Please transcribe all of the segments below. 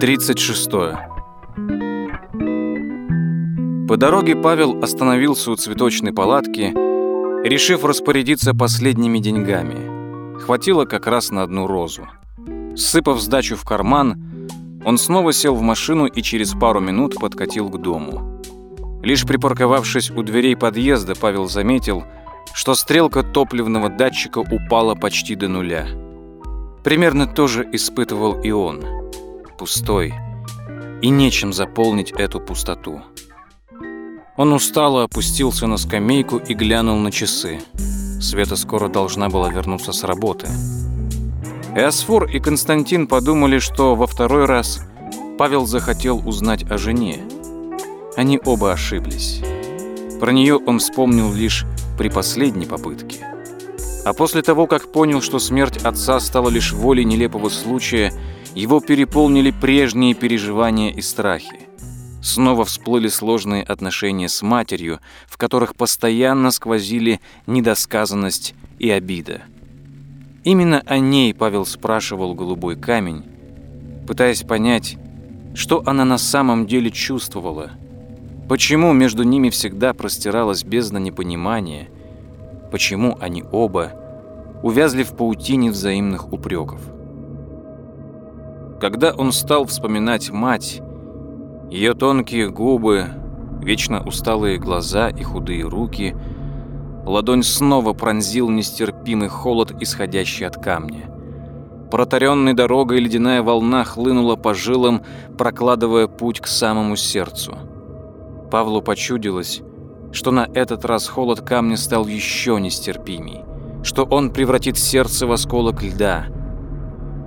Тридцать шестое. По дороге Павел остановился у цветочной палатки, решив распорядиться последними деньгами. Хватило как раз на одну розу. Сыпав сдачу в карман, он снова сел в машину и через пару минут подкатил к дому. Лишь припарковавшись у дверей подъезда, Павел заметил, что стрелка топливного датчика упала почти до нуля. Примерно то же испытывал и он. Пустой. И нечем заполнить эту пустоту. Он устало опустился на скамейку и глянул на часы. Света скоро должна была вернуться с работы. Эосфор и Константин подумали, что во второй раз Павел захотел узнать о жене. Они оба ошиблись. Про нее он вспомнил лишь при последней попытке. А после того, как понял, что смерть отца стала лишь волей нелепого случая, его переполнили прежние переживания и страхи. Снова всплыли сложные отношения с матерью, в которых постоянно сквозили недосказанность и обида. Именно о ней Павел спрашивал голубой камень, пытаясь понять, что она на самом деле чувствовала, почему между ними всегда простиралась бездна непонимания, почему они оба увязли в паутине взаимных упреков. Когда он стал вспоминать мать, ее тонкие губы, вечно усталые глаза и худые руки. Ладонь снова пронзил нестерпимый холод, исходящий от камня. Протаренной дорогой ледяная волна хлынула по жилам, прокладывая путь к самому сердцу. Павлу почудилось, что на этот раз холод камня стал еще нестерпимей, что он превратит сердце в осколок льда.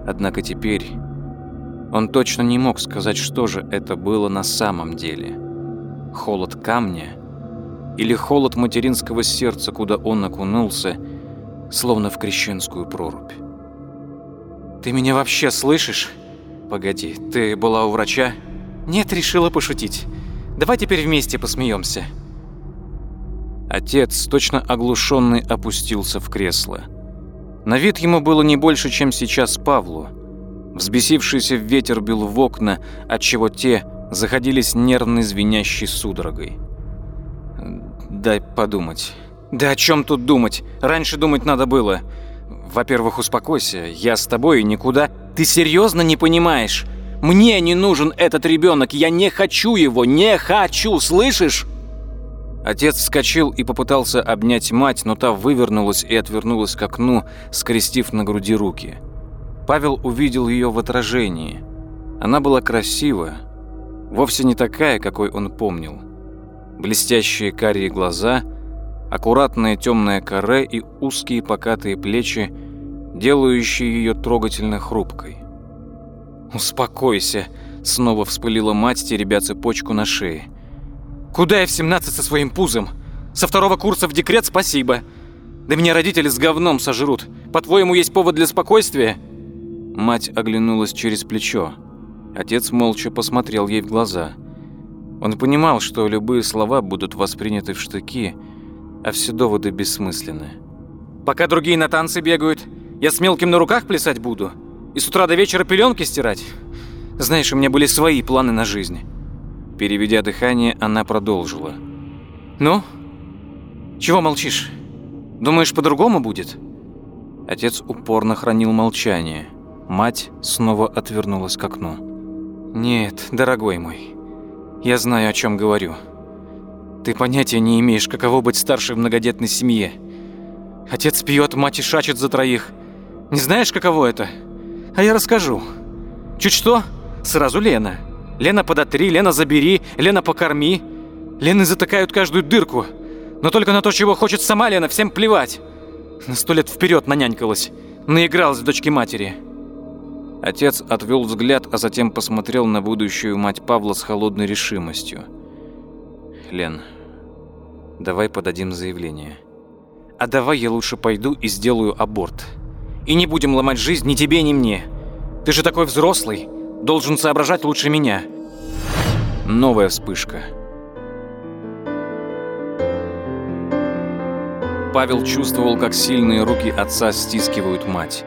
Однако теперь он точно не мог сказать, что же это было на самом деле. Холод камня или холод материнского сердца, куда он окунулся, словно в крещенскую прорубь. «Ты меня вообще слышишь?» «Погоди, ты была у врача?» «Нет, решила пошутить. Давай теперь вместе посмеемся». Отец, точно оглушенный, опустился в кресло. На вид ему было не больше, чем сейчас Павлу – Взбесившийся ветер бил в окна, отчего те заходились нервной звенящей судорогой. «Дай подумать». «Да о чем тут думать? Раньше думать надо было. Во-первых, успокойся, я с тобой и никуда. Ты серьезно не понимаешь? Мне не нужен этот ребенок, я не хочу его, не хочу, слышишь?» Отец вскочил и попытался обнять мать, но та вывернулась и отвернулась к окну, скрестив на груди руки. Павел увидел ее в отражении. Она была красива, вовсе не такая, какой он помнил. Блестящие карие глаза, аккуратное темное каре и узкие покатые плечи, делающие ее трогательно хрупкой. «Успокойся», — снова вспылила мать, теребя цепочку на шее. «Куда я в 17 со своим пузом? Со второго курса в декрет спасибо. Да меня родители с говном сожрут. По-твоему, есть повод для спокойствия?» Мать оглянулась через плечо. Отец молча посмотрел ей в глаза. Он понимал, что любые слова будут восприняты в штыки, а все доводы бессмысленны. «Пока другие на танцы бегают, я с мелким на руках плясать буду? И с утра до вечера пеленки стирать? Знаешь, у меня были свои планы на жизнь». Переведя дыхание, она продолжила. «Ну? Чего молчишь? Думаешь, по-другому будет?» Отец упорно хранил молчание. Мать снова отвернулась к окну. «Нет, дорогой мой, я знаю, о чем говорю. Ты понятия не имеешь, каково быть старшей в многодетной семье. Отец пьет, мать и шачет за троих. Не знаешь, каково это? А я расскажу. Чуть что, сразу Лена. Лена подотри, Лена забери, Лена покорми. Лены затыкают каждую дырку. Но только на то, чего хочет сама Лена, всем плевать. На сто лет вперед нанянькалась, наигралась в дочки матери. Отец отвел взгляд, а затем посмотрел на будущую мать Павла с холодной решимостью. «Лен, давай подадим заявление. А давай я лучше пойду и сделаю аборт. И не будем ломать жизнь ни тебе, ни мне. Ты же такой взрослый, должен соображать лучше меня». Новая вспышка. Павел чувствовал, как сильные руки отца стискивают мать.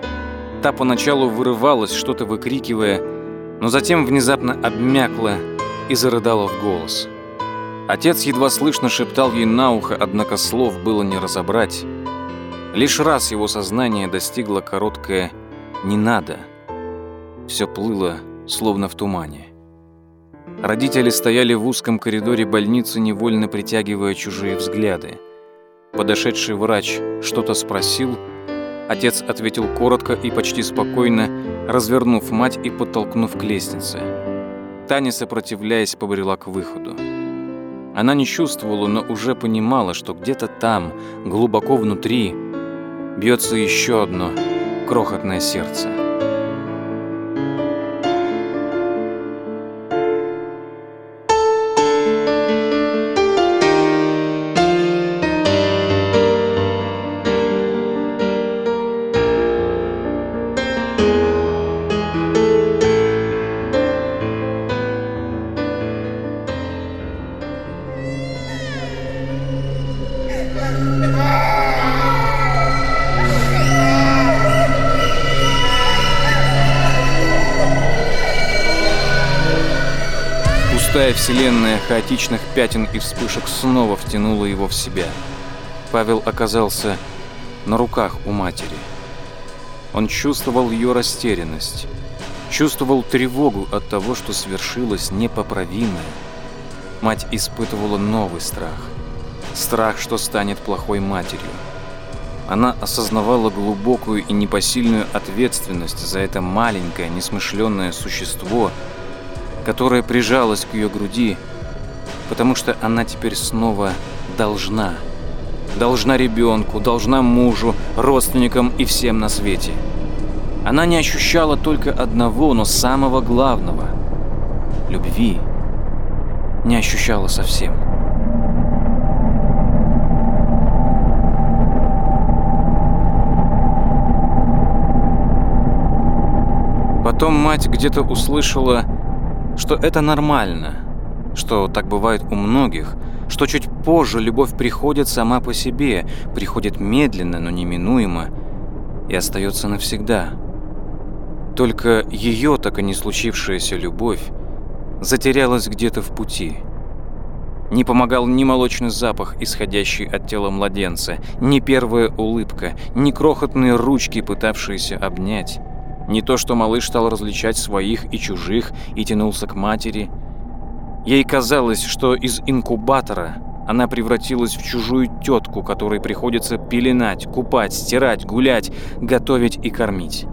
Та поначалу вырывалась, что-то выкрикивая, но затем внезапно обмякла и зарыдала в голос. Отец едва слышно шептал ей на ухо, однако слов было не разобрать. Лишь раз его сознание достигло короткое «не надо». Все плыло, словно в тумане. Родители стояли в узком коридоре больницы, невольно притягивая чужие взгляды. Подошедший врач что-то спросил, отец ответил коротко и почти спокойно, развернув мать и подтолкнув к лестнице. Таня, сопротивляясь, побрела к выходу. Она не чувствовала, но уже понимала, что где-то там, глубоко внутри, бьется еще одно крохотное сердце. Пустая вселенная хаотичных пятен и вспышек снова втянула его в себя. Павел оказался на руках у матери. Он чувствовал ее растерянность, чувствовал тревогу от того, что свершилось непоправимое. Мать испытывала новый страх. Страх, что станет плохой матерью. Она осознавала глубокую и непосильную ответственность за это маленькое, несмышленное существо – которая прижалась к ее груди, потому что она теперь снова должна. Должна ребенку, должна мужу, родственникам и всем на свете. Она не ощущала только одного, но самого главного – любви. Не ощущала совсем. Потом мать где-то услышала – что это нормально, что так бывает у многих, что чуть позже любовь приходит сама по себе, приходит медленно, но неминуемо и остается навсегда. Только ее так и не случившаяся любовь затерялась где-то в пути. Не помогал ни молочный запах, исходящий от тела младенца, ни первая улыбка, ни крохотные ручки, пытавшиеся обнять. Не то, что малыш стал различать своих и чужих и тянулся к матери. Ей казалось, что из инкубатора она превратилась в чужую тетку, которой приходится пеленать, купать, стирать, гулять, готовить и кормить.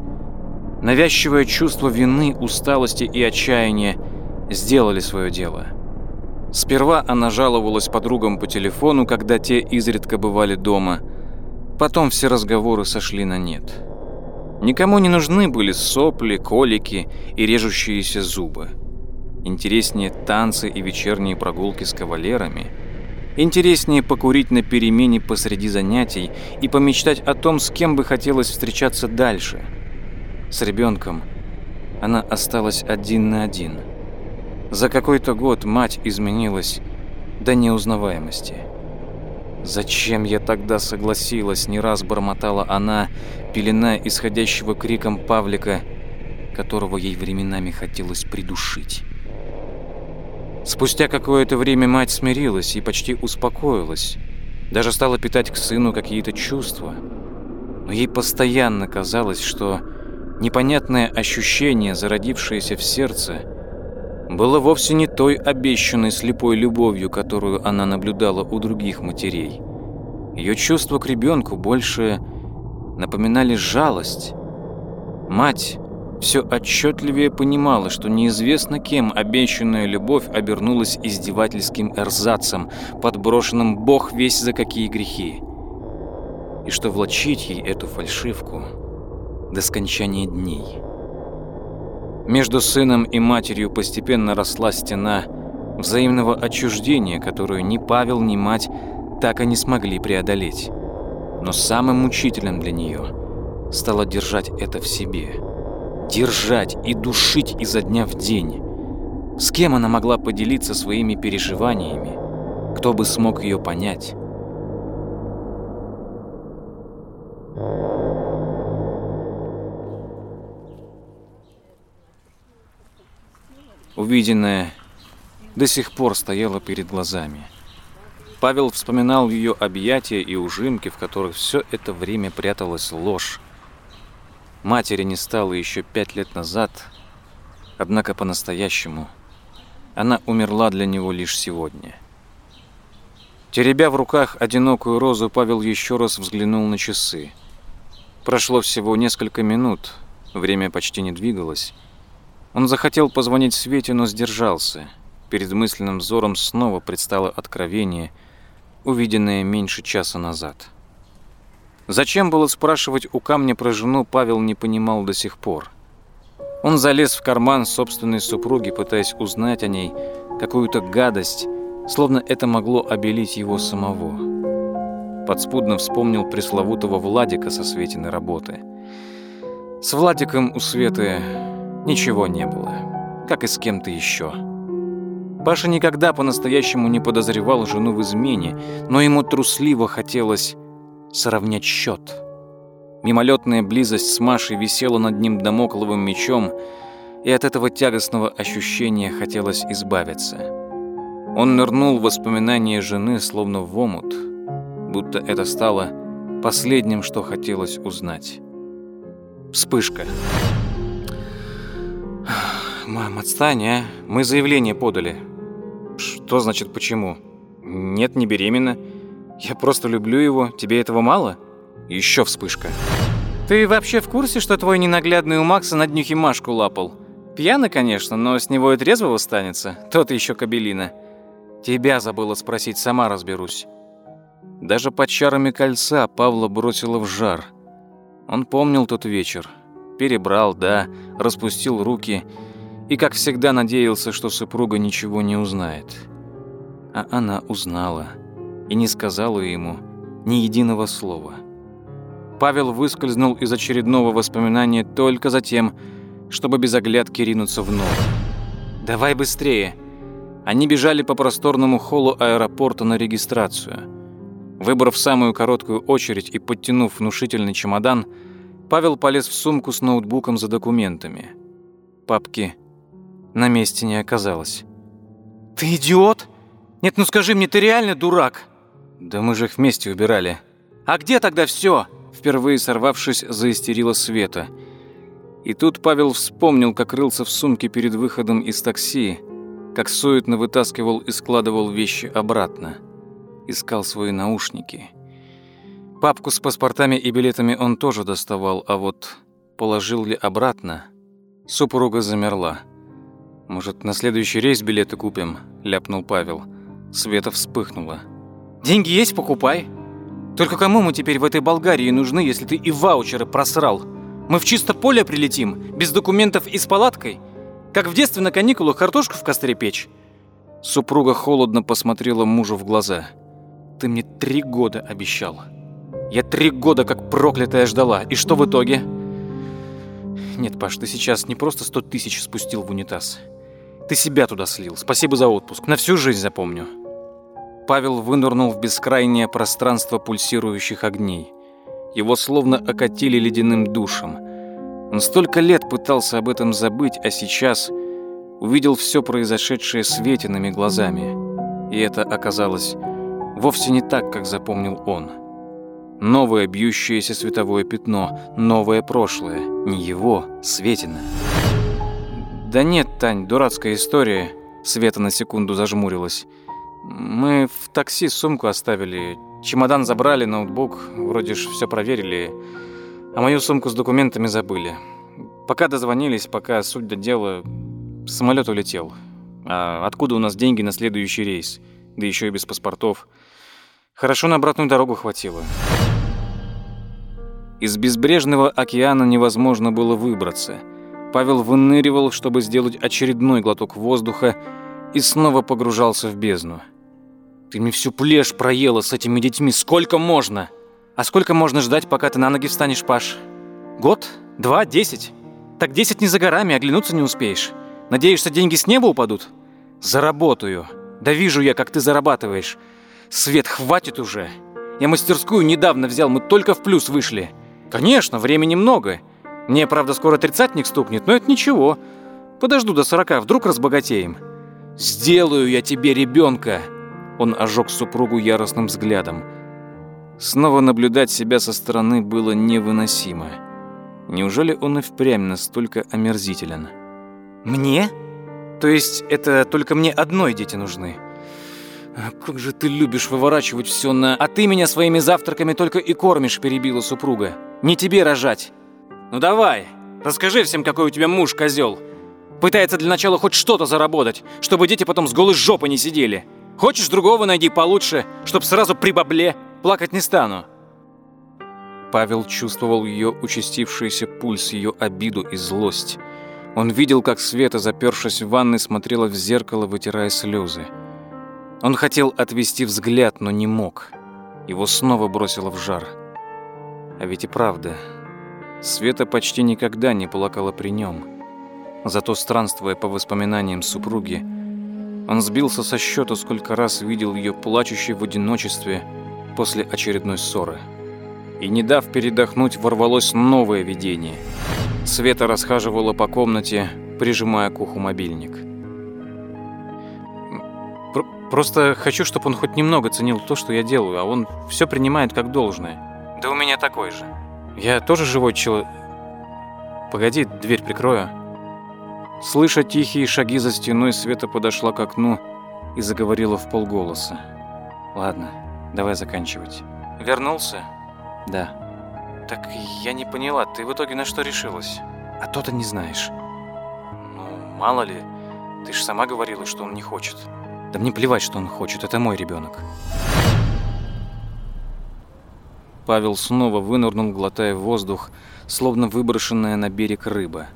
Навязчивое чувство вины, усталости и отчаяния сделали свое дело. Сперва она жаловалась подругам по телефону, когда те изредка бывали дома. Потом все разговоры сошли на нет. Никому не нужны были сопли, колики и режущиеся зубы. Интереснее танцы и вечерние прогулки с кавалерами. Интереснее покурить на перемене посреди занятий и помечтать о том, с кем бы хотелось встречаться дальше. С ребенком она осталась один на один. За какой-то год мать изменилась до неузнаваемости. «Зачем я тогда согласилась?» – не раз бормотала она, пелена исходящего криком Павлика, которого ей временами хотелось придушить. Спустя какое-то время мать смирилась и почти успокоилась, даже стала питать к сыну какие-то чувства. Но ей постоянно казалось, что непонятное ощущение, зародившееся в сердце, было вовсе не той обещанной слепой любовью, которую она наблюдала у других матерей. Ее чувства к ребенку больше напоминали жалость. Мать все отчетливее понимала, что неизвестно кем обещанная любовь обернулась издевательским эрзацем, подброшенным бог весь за какие грехи. И что влачить ей эту фальшивку до скончания дней – между сыном и матерью постепенно росла стена взаимного отчуждения, которую ни Павел, ни мать так и не смогли преодолеть. Но самым мучительным для нее стало держать это в себе. Держать и душить изо дня в день. С кем она могла поделиться своими переживаниями? Кто бы смог ее понять? Увиденное до сих пор стояло перед глазами. Павел вспоминал ее объятия и ужимки, в которых все это время пряталась ложь. Матери не стало еще пять лет назад, однако по-настоящему она умерла для него лишь сегодня. Теребя в руках одинокую розу, Павел еще раз взглянул на часы. Прошло всего несколько минут, время почти не двигалось. Он захотел позвонить Свете, но сдержался. Перед мысленным взором снова предстало откровение, увиденное меньше часа назад. Зачем было спрашивать у камня про жену, Павел не понимал до сих пор. Он залез в карман собственной супруги, пытаясь узнать о ней какую-то гадость, словно это могло обелить его самого. Подспудно вспомнил пресловутого Владика со Светиной работы. С Владиком у Светы ничего не было, как и с кем-то еще. Паша никогда по-настоящему не подозревал жену в измене, но ему трусливо хотелось сравнять счет. Мимолетная близость с Машей висела над ним домокловым мечом, и от этого тягостного ощущения хотелось избавиться. Он нырнул в воспоминания жены, словно в омут, будто это стало последним, что хотелось узнать. Вспышка. «Мам, отстань, а? Мы заявление подали». «Что значит почему?» «Нет, не беременна. Я просто люблю его. Тебе этого мало?» Еще вспышка. «Ты вообще в курсе, что твой ненаглядный у Макса на днюхе Машку лапал? Пьяный, конечно, но с него и трезвого станется. Тот еще кабелина. Тебя забыла спросить, сама разберусь». Даже под чарами кольца Павла бросило в жар. Он помнил тот вечер. Перебрал, да, распустил руки и, как всегда, надеялся, что супруга ничего не узнает. А она узнала и не сказала ему ни единого слова. Павел выскользнул из очередного воспоминания только за тем, чтобы без оглядки ринуться в новое. «Давай быстрее!» Они бежали по просторному холлу аэропорта на регистрацию. Выбрав самую короткую очередь и подтянув внушительный чемодан, Павел полез в сумку с ноутбуком за документами. Папки на месте не оказалось. «Ты идиот? Нет, ну скажи мне, ты реально дурак?» «Да мы же их вместе убирали». «А где тогда все? Впервые сорвавшись, заистерила Света. И тут Павел вспомнил, как рылся в сумке перед выходом из такси, как суетно вытаскивал и складывал вещи обратно. Искал свои наушники. Папку с паспортами и билетами он тоже доставал, а вот положил ли обратно? Супруга замерла. «Может, на следующий рейс билеты купим?» – ляпнул Павел. Света вспыхнула. «Деньги есть, покупай. Только кому мы теперь в этой Болгарии нужны, если ты и ваучеры просрал? Мы в чисто поле прилетим, без документов и с палаткой? Как в детстве на каникулах картошку в костре печь?» Супруга холодно посмотрела мужу в глаза. «Ты мне три года обещал. Я три года как проклятая ждала. И что в итоге?» «Нет, Паш, ты сейчас не просто сто тысяч спустил в унитаз. Ты себя туда слил. Спасибо за отпуск. На всю жизнь запомню. Павел вынырнул в бескрайнее пространство пульсирующих огней. Его словно окатили ледяным душем. Он столько лет пытался об этом забыть, а сейчас увидел все произошедшее светиными глазами. И это оказалось вовсе не так, как запомнил он. Новое бьющееся световое пятно, новое прошлое, не его, Светина. «Да нет, Тань, дурацкая история», — Света на секунду зажмурилась. «Мы в такси сумку оставили, чемодан забрали, ноутбук, вроде ж все проверили, а мою сумку с документами забыли. Пока дозвонились, пока суть до дела, самолет улетел. А откуда у нас деньги на следующий рейс? Да еще и без паспортов. Хорошо на обратную дорогу хватило». Из безбрежного океана невозможно было выбраться — Павел выныривал, чтобы сделать очередной глоток воздуха, и снова погружался в бездну. «Ты мне всю плешь проела с этими детьми. Сколько можно? А сколько можно ждать, пока ты на ноги встанешь, Паш? Год? Два? Десять? Так десять не за горами, оглянуться не успеешь. Надеешься, деньги с неба упадут? Заработаю. Да вижу я, как ты зарабатываешь. Свет, хватит уже. Я мастерскую недавно взял, мы только в плюс вышли. Конечно, времени много. Мне, правда, скоро тридцатник стукнет, но это ничего. Подожду до сорока, вдруг разбогатеем. Сделаю я тебе ребенка. Он ожег супругу яростным взглядом. Снова наблюдать себя со стороны было невыносимо. Неужели он и впрямь настолько омерзителен? Мне? То есть это только мне одной дети нужны? А как же ты любишь выворачивать все на... А ты меня своими завтраками только и кормишь, перебила супруга. Не тебе рожать. Ну давай, расскажи всем, какой у тебя муж козел. Пытается для начала хоть что-то заработать, чтобы дети потом с голой жопой не сидели. Хочешь другого найди получше, чтоб сразу при бабле. Плакать не стану. Павел чувствовал ее участившийся пульс, ее обиду и злость. Он видел, как Света, запершись в ванной, смотрела в зеркало, вытирая слезы. Он хотел отвести взгляд, но не мог. Его снова бросило в жар. А ведь и правда, Света почти никогда не плакала при нем. Зато, странствуя по воспоминаниям супруги, он сбился со счета, сколько раз видел ее плачущей в одиночестве после очередной ссоры. И не дав передохнуть, ворвалось новое видение. Света расхаживала по комнате, прижимая к уху мобильник. Просто хочу, чтобы он хоть немного ценил то, что я делаю, а он все принимает как должное. Да у меня такой же. Я тоже живой человек. Погоди, дверь прикрою. Слыша тихие шаги за стеной, Света подошла к окну и заговорила в полголоса. Ладно, давай заканчивать. Вернулся? Да. Так я не поняла, ты в итоге на что решилась? А то ты не знаешь. Ну, мало ли, ты же сама говорила, что он не хочет. Да мне плевать, что он хочет, это мой ребенок. Павел снова вынырнул, глотая воздух, словно выброшенная на берег рыба.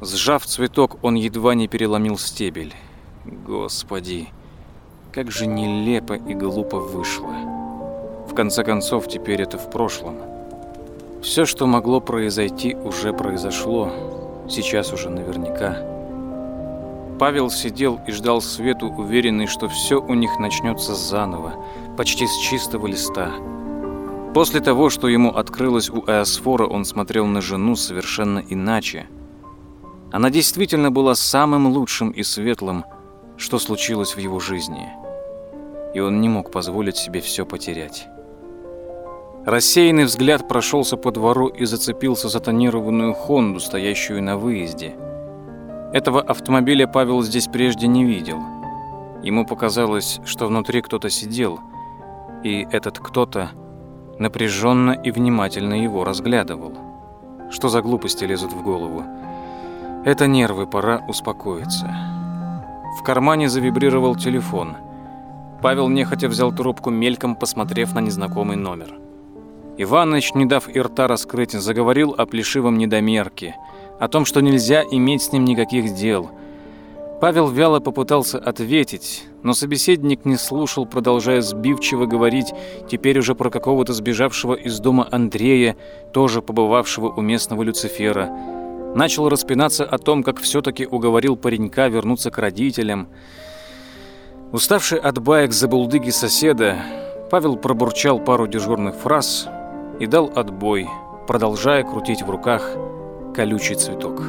Сжав цветок, он едва не переломил стебель. Господи, как же нелепо и глупо вышло. В конце концов, теперь это в прошлом. Все, что могло произойти, уже произошло. Сейчас уже наверняка. Павел сидел и ждал Свету, уверенный, что все у них начнется заново, почти с чистого листа. После того, что ему открылось у Эосфора, он смотрел на жену совершенно иначе. Она действительно была самым лучшим и светлым, что случилось в его жизни. И он не мог позволить себе все потерять. Рассеянный взгляд прошелся по двору и зацепился за тонированную «Хонду», стоящую на выезде – этого автомобиля Павел здесь прежде не видел. Ему показалось, что внутри кто-то сидел, и этот кто-то напряженно и внимательно его разглядывал. Что за глупости лезут в голову? Это нервы, пора успокоиться. В кармане завибрировал телефон. Павел нехотя взял трубку, мельком посмотрев на незнакомый номер. Иваныч, не дав и рта раскрыть, заговорил о плешивом недомерке – о том, что нельзя иметь с ним никаких дел. Павел вяло попытался ответить, но собеседник не слушал, продолжая сбивчиво говорить теперь уже про какого-то сбежавшего из дома Андрея, тоже побывавшего у местного Люцифера. Начал распинаться о том, как все-таки уговорил паренька вернуться к родителям. Уставший от баек за булдыги соседа, Павел пробурчал пару дежурных фраз и дал отбой, продолжая крутить в руках колючий цветок.